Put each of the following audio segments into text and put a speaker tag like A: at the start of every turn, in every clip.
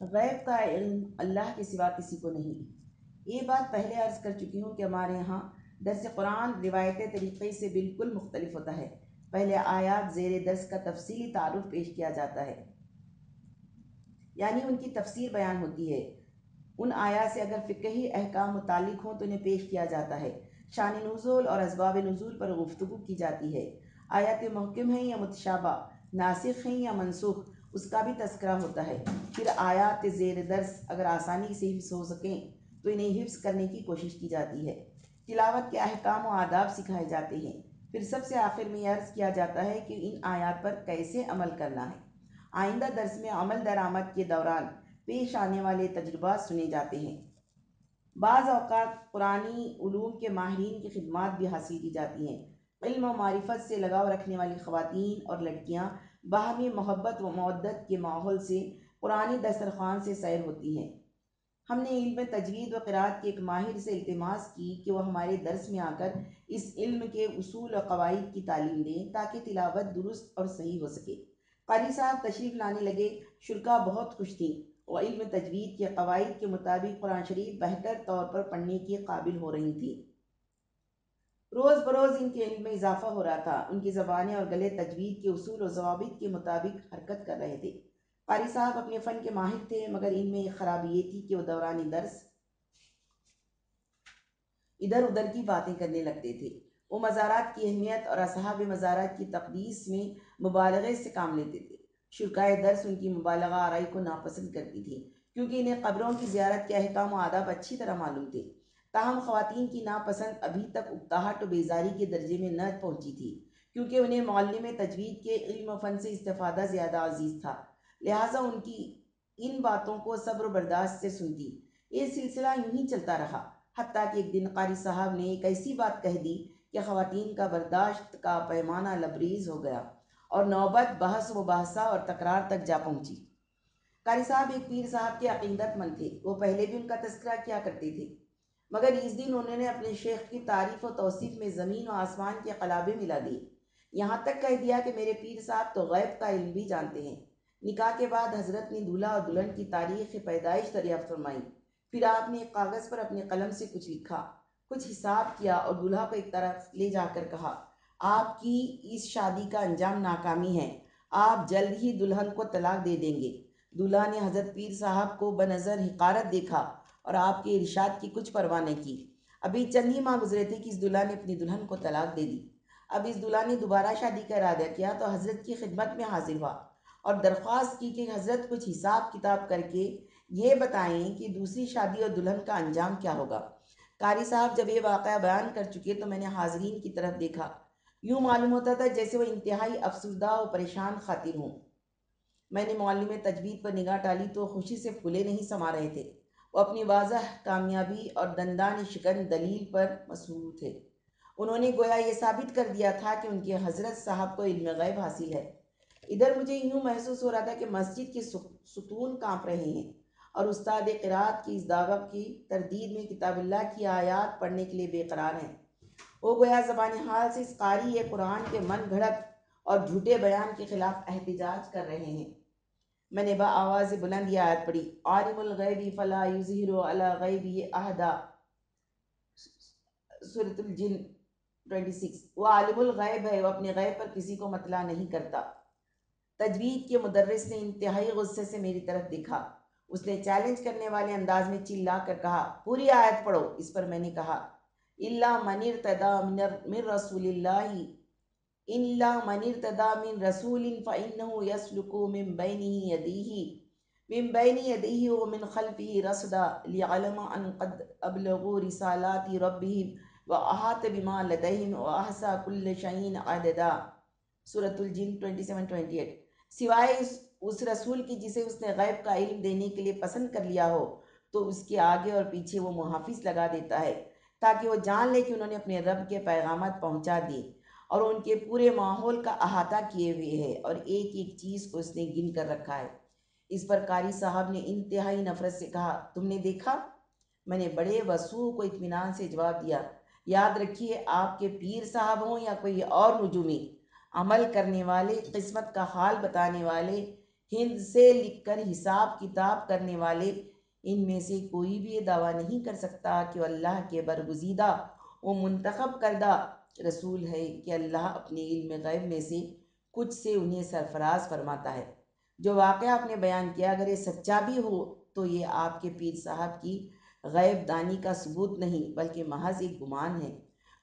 A: غیب کا علم اللہ کے سوا کسی کو نہیں۔ یہ بات پہلے عرض کر چکی ہوں کہ ہمارے یہاں درس قرآن روایت طریقے سے بالکل مختلف ہوتا ہے۔ پہلے آیات زیر درس کا تفصیلی تعارف پیش کیا جاتا ہے۔ یعنی ان کی تفسیر بیان ہوتی ہے۔ ان آیات سے اگر فقہی احکام متعلق ہوں تو انہیں پیش کیا جاتا ہے۔ شان نزول اور اسباب نزول پر گفتگو کی جاتی ہے۔ آیات محکم ہیں یا متشابہ، ناسخ ہیں یا منسوخ اس کا بھی تذکرہ ہوتا ہے۔ پھر آیات زیر درس اگر آسانی سے حفظ ہو سکیں، تو انہیں حفظ کرنے کی کوشش کی جاتی ہے۔ تلاوت کے احکام و آداب سکھائے جاتے ہیں۔ پھر سب سے آخر میں یہ عرض کیا جاتا ہے کہ ان آیات پر کیسے عمل کرنا ہے۔ آئندہ درس میں عمل درآمد کے دوران پیش آنے والے تجربات سنے جاتے ہیں۔ بعض اوقات قرآنی علوم کے ماہرین کی خدمات بھی حاصل کی جاتی ہیں۔ علم و معرفت سے لگاؤ رکھنے والی خواتین اور لڑکیاں باہمی محبت و معدت کے ماحول سے قرآنی دسترخوان سے سیر ہوتی ہیں ہم نے علم تجوید و قرآت کے ایک ماہر سے التماس کی کہ وہ ہمارے درس میں آ کر اس علم کے اصول و قواعد کی تعلیم دیں تاکہ تلاوت درست اور صحیح ہو سکے۔ قاری صاحب تشریف لانے لگے، شرکا بہت خوش تھیں وہ علم تجوید کے قواعد کے مطابق قرآن شریف بہتر طور پر پڑھنے کے قابل ہو رہی تھیں۔ روز بروز ان کے علم میں اضافہ ہو رہا تھا۔ ان کی زبانیں اور گلے تجوید کے اصول و ضوابط کے مطابق حرکت کر رہے تھے۔ قاری صاحب اپنے فن کے ماہر تھے، مگر ان میں ایک خرابی یہ تھی کہ وہ دورانی درس ادھر ادھر کی باتیں کرنے لگتے تھے۔ وہ مزارات کی اہمیت اور اصحاب مزارات کی تقدیس میں مبالغے سے کام لیتے تھے۔ شرکائے درس ان کی مبالغہ آرائی کو ناپسند کرتی تھی کیونکہ انہیں قبروں کی زیارت کے احکام و آداب اچھی طرح معلوم تھے۔ تاہم خواتین کی ناپسند ابھی تک اکتاہٹ و بیزاری کے درجے میں نہ پہنچی تھی، کیونکہ انہیں معلم تجوید کے علم و فن سے استفادہ زیادہ عزیز تھا۔ لہٰذا ان کی ان باتوں کو صبر و برداشت سے سنتی۔ یہ سلسلہ یوں ہی چلتا رہا، حتیٰ کہ ایک دن قاری صاحب نے ایک ایسی بات کہہ دی کہ خواتین کا برداشت کا پیمانہ لبریز ہو گیا اور نوبت بحث و بحثہ اور تکرار تک جا پہنچی۔ قاری صاحب ایک پیر صاحب کے عقیدت مند تھے۔ وہ پہلے بھی ان کا تذکرہ کیا کرتے تھے۔ مگر اس دن انہوں نے اپنے شیخ کی تعریف و توصیف میں زمین و آسمان کے قلابے ملا دیے۔ یہاں تک کہہ دیا کہ میرے پیر صاحب تو غیب کا علم بھی جانتے ہیں۔ نکاح کے بعد حضرت نے دولہا اور دلہن کی تاریخ پیدائش دریافت فرمائی۔ پھر آپ نے ایک کاغذ پر اپنے قلم سے کچھ لکھا، کچھ حساب کیا اور دولہا کو ایک طرف لے جا کر کہا، آپ کی اس شادی کا انجام ناکامی ہے، آپ جلد ہی دلہن کو طلاق دے دیں گے۔ دولہا نے حضرت پیر صاحب کو بنظر حقارت دیکھا۔ اور آپ کے ارشاد کی کچھ پرواہ نہیں کی۔ ابھی چند ہی ماہ گزرے تھے کہ اس دلہا نے اپنی دلہن کو طلاق دے دی۔ اب اس دلہا نے دوبارہ شادی کا ارادہ کیا تو حضرت کی خدمت میں حاضر ہوا اور درخواست کی کہ حضرت کچھ حساب کتاب کر کے یہ بتائیں کہ دوسری شادی اور دلہن کا انجام کیا ہوگا۔ قاری صاحب جب یہ واقعہ بیان کر چکے تو میں نے حاضرین کی طرف دیکھا۔ یوں معلوم ہوتا تھا جیسے وہ انتہائی افسردہ و پریشان خاطر ہوں۔ میں نے معلم تجوید پر نگاہ ڈالی تو خوشی سے پھولے نہیں سما رہے تھے۔ وہ اپنی واضح کامیابی اور دندان شکن دلیل پر مسرور تھے۔ انہوں نے گویا یہ ثابت کر دیا تھا کہ ان کے حضرت صاحب کو علم غیب حاصل ہے۔ ادھر مجھے یوں محسوس ہو رہا تھا کہ مسجد کے ستون کانپ رہے ہیں اور استاد قرآت کی اس دعوت کی تردید میں کتاب اللہ کی آیات پڑھنے کے لیے بے قرار ہیں۔ وہ گویا زبان حال سے اس قاری قرآن کے من گھڑت اور جھوٹے بیان کے خلاف احتجاج کر رہے ہیں۔ میں نے با آواز بلند یہ آیت پڑھی عالم الغیبی فلا یظہر علی غیبی احدا۔ سورة الجن 26 وہ عالم الغیب ہے، وہ اپنے غیب پر کسی کو مطلع نہیں کرتا۔ تجوید کے مدرس نے انتہائی غصے سے میری طرف دیکھا۔ اس نے چیلنج کرنے والے انداز میں چلا کر کہا، پوری آیت پڑھو۔ اس پر میں نے کہا اللہ من ارتدا من رسول اللہ اللہ من ارتدا من رسول فإنه يسلك من بينه يديه، من بين يديه ومن خلفه رصدا ليعلم ان قد ابلغوا رسالات ربهم واحاط بما لديهم واحصى كل شيء عددا۔ سورة الجن 27-28 سوائے اس اس رسول کی جسے اس نے غیب کا علم دینے کے لیے پسند کر لیا ہو، تو اس کے آگے اور پیچھے وہ محافظ لگا دیتا ہے، تاکہ وہ جان لے کہ انہوں نے اپنے رب کے پیغامات پہنچا دیے۔ اور ان کے پورے ماحول کا احاطہ کیے ہوئے ہے اور ایک ایک چیز کو اس نے گن کر رکھا ہے۔ اس پر قاری صاحب نے انتہائی نفرت سے کہا، تم نے دیکھا؟ میں نے بڑے وسوع کو اطمینان سے جواب دیا۔ یاد رکھیے، آپ کے پیر صاحب ہوں یا کوئی اور نجومی؟ عمل کرنے والے، قسمت کا حال بتانے والے، ہند سے لکھ کر حساب کتاب کرنے والے، ان میں سے کوئی بھی یہ دعویٰ نہیں کر سکتا کہ اللہ کے برگزیدہ و منتخب کردہ رسول ہے کہ اللہ اپنے علم غیب میں سے کچھ سے انہیں سرفراز فرماتا ہے۔ جو واقعہ آپ نے بیان کیا، اگر یہ سچا بھی ہو تو یہ آپ کے پیر صاحب کی غیب دانی کا ثبوت نہیں، بلکہ محض ایک گمان ہے۔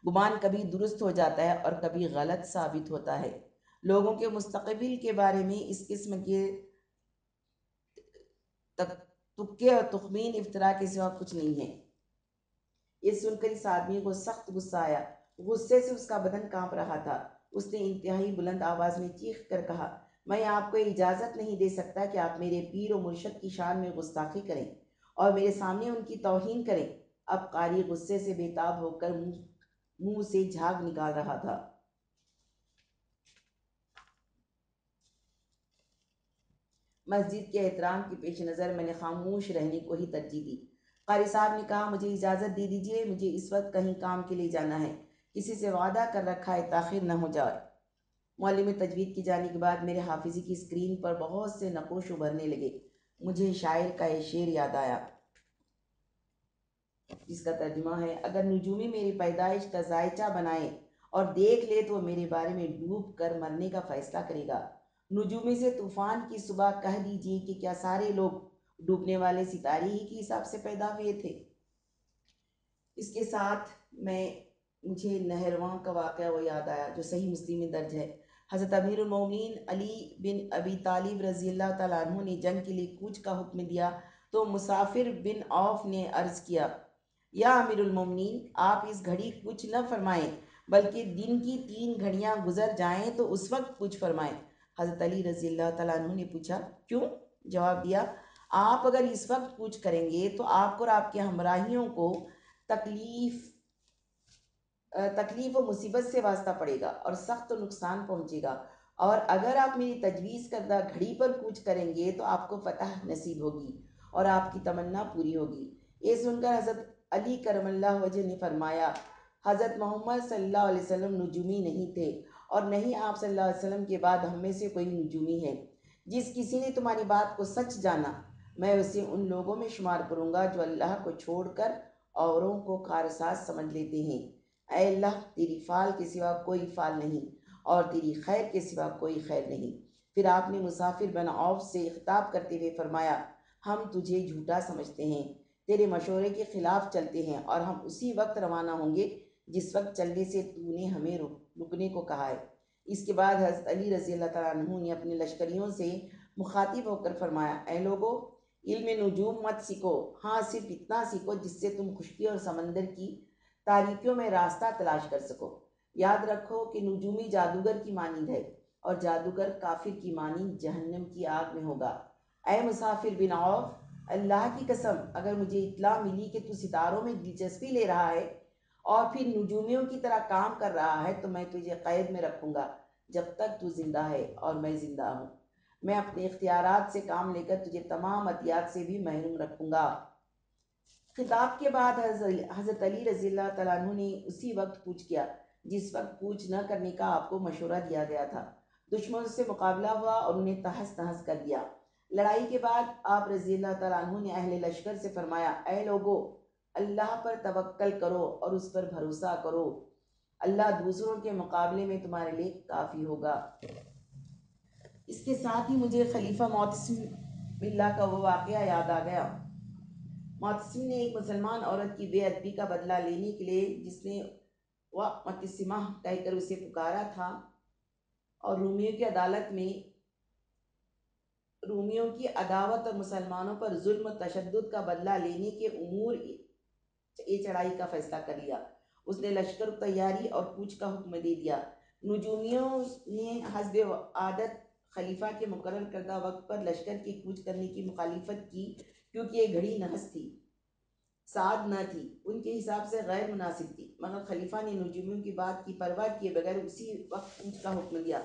A: گمان کبھی درست ہو جاتا ہے اور کبھی غلط ثابت ہوتا ہے۔ لوگوں کے مستقبل کے بارے میں اس قسم کے تکے اور تخمین افطرا کے سوا کچھ نہیں ہے۔ یہ سن کر اس آدمی کو سخت غصہ آیا۔ غصے سے اس کا بدن کانپ رہا تھا۔ اس نے انتہائی بلند آواز میں چیخ کر کہا، میں آپ کو اجازت نہیں دے سکتا کہ آپ میرے پیر و مرشد کی شان میں گستاخی کریں اور میرے سامنے ان کی توہین کریں۔ اب قاری غصے سے بےتاب ہو کر منہ سے جھاگ نکال رہا تھا۔ مسجد کے احترام کی پیش نظر میں نے خاموش رہنے کو ہی ترجیح دی۔ قاری صاحب نے کہا، مجھے اجازت دے دیجیے، مجھے اس وقت کہیں کام کے لیے جانا ہے۔ کسی سے وعدہ کر رکھا ہے تاخیر نہ ہو جائے۔ معلم تجوید کی جانے کے بعد میرے حافظی کی اسکرین پر بہت سے نقوش ابھرنے لگے۔ مجھے شاعر کا یہ شعر یاد آیا۔ جس کا ترجمہ ہے، اگر نجومی میری پیدائش کا ذائچہ بنائے اور دیکھ لے تو میرے بارے میں ڈوب کر مرنے کا فیصلہ کرے گا۔ نجومی سے طوفان کی صبح کہہ دیجیے کہ کیا سارے لوگ ڈوبنے والے ستارے ہی کے حساب سے پیدا ہوئے تھے۔ اس کے ساتھ میں مجھے نہرواں کا واقعہ وہ یاد آیا جو صحیح مسلم میں درج ہے۔ حضرت امیر المومنین علی بن ابی طالب رضی اللہ تعالیٰ عنہ نے جنگ کے لیے کوچ کا حکم دیا تو مسافر بن عوف نے عرض کیا، یا امیر المومنین، آپ اس گھڑی کچھ نہ فرمائیں، بلکہ دن کی تین گھڑیاں گزر جائیں تو اس وقت کچھ فرمائیں۔ حضرت علی رضی اللہ تعالیٰ عنہ نے پوچھا، کیوں؟ جواب دیا، آپ اگر اس وقت کچھ کریں گے تو آپ کو اور آپ کے ہمراہیوں کو تکلیف تکلیف و مصیبت سے واسطہ پڑے گا اور سخت نقصان پہنچے گا۔ اور اگر آپ میری تجویز کردہ گھڑی پر کوچ کریں گے تو آپ کو فتح نصیب ہوگی اور آپ کی تمنا پوری ہوگی۔ یہ سن کر حضرت علی کرم اللہ وجہ نے فرمایا، حضرت محمد صلی اللہ علیہ وسلم نجومی نہیں تھے اور نہیں آپ صلی اللہ علیہ وسلم کے بعد ہم میں سے کوئی نجومی ہے۔ جس کسی نے تمہاری بات کو سچ جانا، میں اسے ان لوگوں میں شمار کروں گا جو اللہ کو چھوڑ کر اوروں کو کارساز سمجھ لیتے ہیں۔ اے اللہ، تیری فال کے سوا کوئی فال نہیں اور تیری خیر کے سوا کوئی خیر نہیں۔ پھر آپ نے مسافر بن عوف سے خطاب کرتے ہوئے فرمایا، ہم تجھے جھوٹا سمجھتے ہیں، تیرے مشورے کے خلاف چلتے ہیں اور ہم اسی وقت روانہ ہوں گے جس وقت چلنے سے تو نے ہمیں رکنے کو کہا ہے۔ اس کے بعد حضرت علی رضی اللہ تعالیٰ عنہ نے اپنے لشکریوں سے مخاطب ہو کر فرمایا، اے لوگو، علم نجوم مت سیکھو۔ ہاں صرف اتنا سیکھو جس سے تم خشکی اور سمندر کی تاریکیوں میں راستہ تلاش کر سکو۔ یاد رکھو کہ نجومی جادوگر کی مانند ہے اور جادوگر کافر کی مانند جہنم کی آگ میں ہوگا۔ اے مسافر بن عوف، اللہ کی قسم، اگر مجھے اطلاع ملی کہ تو ستاروں میں دلچسپی لے رہا ہے اور پھر نجومیوں کی طرح کام کر رہا ہے، تو میں تجھے قید میں رکھوں گا جب تک تو زندہ ہے اور میں زندہ ہوں۔ میں اپنے اختیارات سے کام لے کر تجھے تمام عطیات سے بھی محروم رکھوں گا۔ خطاب کے بعد حضرت علی رضی اللہ تعالیٰ عنہ نے اسی وقت کوچ کیا، جس وقت کوچ نہ کرنے کا آپ کو مشورہ دیا گیا تھا۔ دشمن سے مقابلہ ہوا اور انہیں تحس تحس کر دیا۔ لڑائی کے بعد آپ رضی اللہ تعالیٰ عنہ نے اہل لشکر سے فرمایا، اے لوگو، اللہ پر توکل کرو اور اس پر بھروسہ کرو۔ اللہ دوسروں کے مقابلے میں تمہارے لیے کافی ہوگا۔ اس کے ساتھ ہی مجھے خلیفہ معتصم باللہ کا وہ واقعہ یاد آ گیا۔ معتصم نے ایک مسلمان عورت کی بے ادبی کا بدلہ لینے کے لیے جس نے وہ متسمہ کہہ کر اسے پکارا تھا اور رومیوں کی عدالت میں رومیوں کی عداوت اور مسلمانوں پر ظلم و تشدد کا بدلہ لینے کے امور یہ چڑھائی کا فیصلہ کر لیا۔ اس نے لشکر تیاری اور کوچ کا حکم دے دیا۔ نجومیوں نے حسب عادت خلیفہ کے مقرر کردہ وقت پر لشکر کی کوچ کرنے کی مخالفت کی کیونکہ یہ گھڑی نحس تھی، سعد نہ تھی، ان کے حساب سے غیر مناسب تھی۔ مگر خلیفہ نے نجومیوں کی بات کی پرواہ کیے بغیر اسی وقت کوچ کا حکم دیا،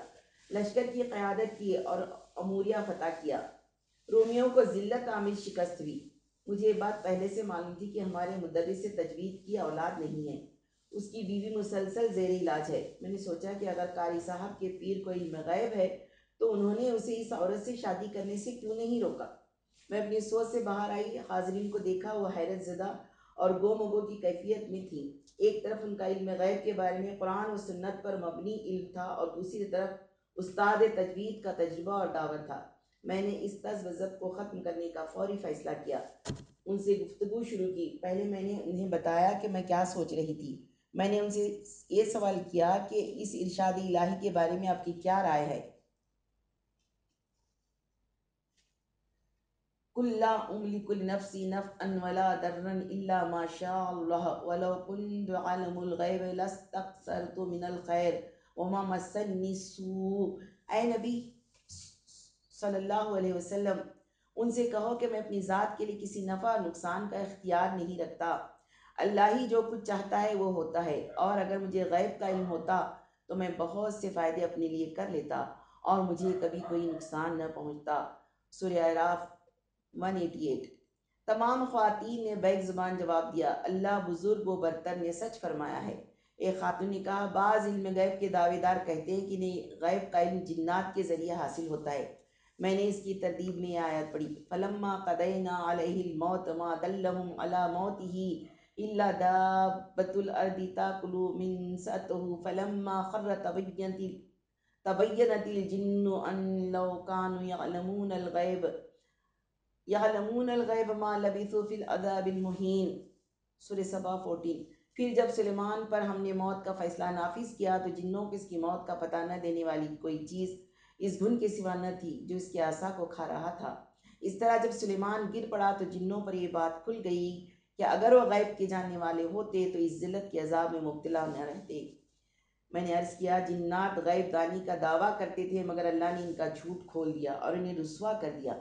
A: لشکر کی قیادت کی اور اموریہ فتح کیا۔ رومیوں کو ذلت عامل شکست ہوئی۔ مجھے یہ بات پہلے سے معلوم تھی کہ ہمارے مدرس سے تجوید کی اولاد نہیں ہے۔ اس کی بیوی مسلسل زیر علاج ہے۔ میں نے سوچا کہ اگر قاری صاحب کے پیر کو علم ہے تو انہوں نے اسے اس عورت سے شادی کرنے سے کیوں نہیں روکا؟ میں اپنی سوچ سے باہر آئی، حاضرین کو دیکھا، وہ حیرت زدہ اور گو مگو کی کیفیت میں تھی ایک طرف ان کا علم غیب کے بارے میں قرآن و سنت پر مبنی علم تھا اور دوسری طرف استاد تجوید کا تجربہ اور دعوت تھا۔ میں نے اس طرز ضبط کو ختم کرنے کا فوری فیصلہ کیا۔ ان سے گفتگو شروع کی۔ پہلے میں نے انہیں بتایا کہ میں کیا سوچ رہی تھی۔ میں نے ان سے یہ سوال کیا کہ اس ارشاد الہی کے بارے میں آپ کی کیا رائے ہے؟ قل لا املك لنفسي نفعا ولا ضرا الا ما شاء ولو كنت اعلم الغيب لاستكثرت من الخير وما مسني السوء۔ اے نبی صلی اللہ علیہ وسلم، ان سے کہو کہ میں اپنی ذات کے لیے کسی نفع نقصان کا اختیار نہیں رکھتا۔ اللہ ہی جو کچھ چاہتا ہے وہ ہوتا ہے، اور اگر مجھے غیب کا علم ہوتا تو میں بہت سے فائدے اپنے لیے کر لیتا اور مجھے کبھی کوئی نقصان نہ پہنچتا۔ سورہ عراف 188 تمام خواتین نے بیک زبان جواب دیا، اللہ بزرگ و برتر نے سچ فرمایا ہے۔ ایک خاتون نے کہا، بعض علم غیب کے دعوے دار کہتے ہیں کہ نہیں، غیب کا علم جنات کے ذریعے حاصل ہوتا ہے۔ میں نے اس کی تردید میں آیت پڑھی، فلما قدینا علیہ الموت ما دلہم علی موته الا دابت الارض تاکلو من سأته فلما خر تبینت تبینت الجن ان لو كانوا يعلمون الغیب یعلمون الغیب ما لبثوا فی العذاب المہین سورہ سبا 14 پھر جب سلیمان پر ہم نے موت کا فیصلہ نافذ کیا تو جنوں کو اس کی موت کا پتہ نہ دینے والی کوئی چیز اس گھن کے سوا نہ تھی جو اس کے عصا کو کھا رہا تھا۔ اس طرح جب سلیمان گر پڑا تو جنوں پر یہ بات کھل گئی کہ اگر وہ غیب کے جاننے والے ہوتے تو اس ذلت کے عذاب میں مبتلا نہ رہتے۔ میں نے عرض کیا، جنات غیب دانی کا دعویٰ کرتے تھے مگر اللہ نے ان کا جھوٹ کھول دیا اور انہیں رسوا کر دیا۔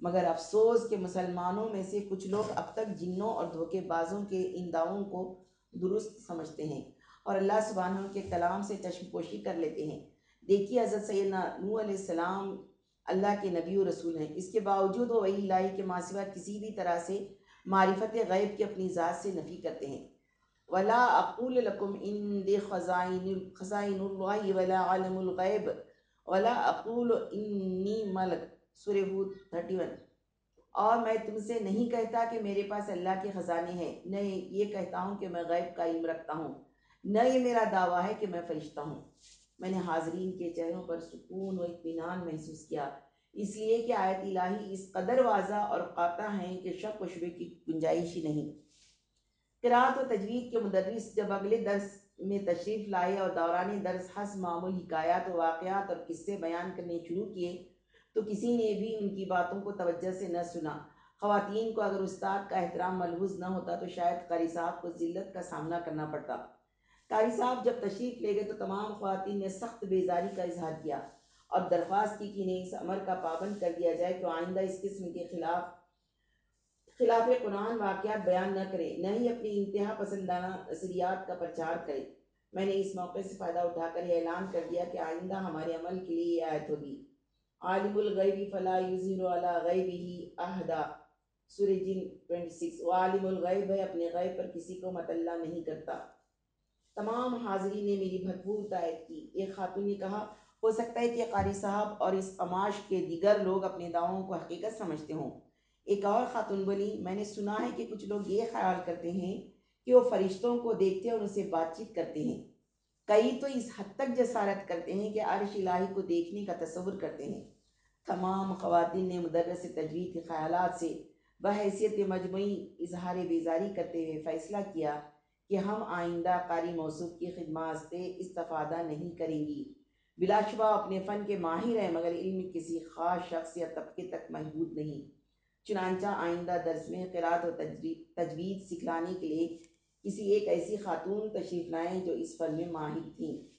A: مگر افسوس کہ مسلمانوں میں سے کچھ لوگ اب تک جنوں اور دھوکے بازوں کے ان دعووں کو درست سمجھتے ہیں اور اللہ سبحانہ کے کلام سے چشم پوشی کر لیتے ہیں۔ دیکھیے حضرت سیدنا نو علیہ السلام اللہ کے نبی و رسول ہیں۔ اس کے باوجود وہ وہی الہی کے ماسوا کسی بھی طرح سے معرفت غیب کی اپنی ذات سے نفی کرتے ہیں۔ ولا اقول لکم ان دے خزائن خزائن اللہ ولا عالم الغیب ولا اقول انی ملک سورہ ہود 31 اور میں تم سے نہیں کہتا کہ میرے پاس اللہ کے خزانے ہیں، نہ یہ کہتا ہوں کہ میں غیب کا علم رکھتا ہوں، نہ یہ میرا دعویٰ ہے کہ میں فرشتہ ہوں۔ میں نے حاضرین کے چہروں پر سکون و اطمینان محسوس کیا، اس لیے کہ آیت الہی اس قدر واضح اور قاطع ہیں کہ شک و شبے کی گنجائش ہی نہیں۔ قرآت و تجوید کے مدرس جب اگلے درس میں تشریف لائے اور دوران درس حس معمول حکایات و واقعات اور قصے بیان کرنے شروع کیے تو کسی نے بھی ان کی باتوں کو توجہ سے نہ سنا۔ خواتین کو اگر استاد کا احترام ملحوظ نہ ہوتا تو شاید قاری صاحب کو ذلت کا سامنا کرنا پڑتا۔ قاری صاحب جب تشریف لے گئے تو تمام خواتین نے سخت بیزاری کا اظہار کیا اور درخواست کی کہ انہیں اس امر کا پابند کر دیا جائے کہ آئندہ اس قسم کے خلاف خلاف قرآن واقعات بیان نہ کرے، نہ ہی اپنی انتہا پسندانہ نظریات کا پرچار کرے۔ میں نے اس موقع سے فائدہ اٹھا کر یہ اعلان کر دیا کہ آئندہ ہمارے عمل کے لیے یہ آیت ہوگی۔ عالم الغیب فلا یظہر علی غیبہ احدا۔ سورہ جن 26 وہ عالم الغیب ہے، اپنے غیب پر کسی کو مطلع نہیں کرتا۔ تمام حاضرین نے میری بھرپور تائید کی۔ ایک خاتون نے کہا، ہو سکتا ہے کہ قاری صاحب اور اس قماش کے دیگر لوگ اپنے دعووں کو حقیقت سمجھتے ہوں۔ ایک اور خاتون بولی، میں نے سنا ہے کہ کچھ لوگ یہ خیال کرتے ہیں کہ وہ فرشتوں کو دیکھتے اور ان سے بات چیت کرتے ہیں۔ کئی تو اس حد تک جسارت کرتے ہیں کہ عرش الہی کو دیکھنے کا تصور کرتے ہیں۔ تمام خواتین نے مدرس تجوید کے خیالات سے بحیثیت مجموعی اظہار بیزاری کرتے ہوئے فیصلہ کیا کہ ہم آئندہ قاری موصوف کی خدمات سے استفادہ نہیں کریں گی۔ بلا شبہ اپنے فن کے ماہر ہیں، مگر علم کسی خاص شخص یا طبقے تک محدود نہیں۔ چنانچہ آئندہ درس میں قرآت و تجوید سکھلانے کے لیے کسی ایک ایسی خاتون تشریف لائیں جو اس فن میں ماہر تھیں۔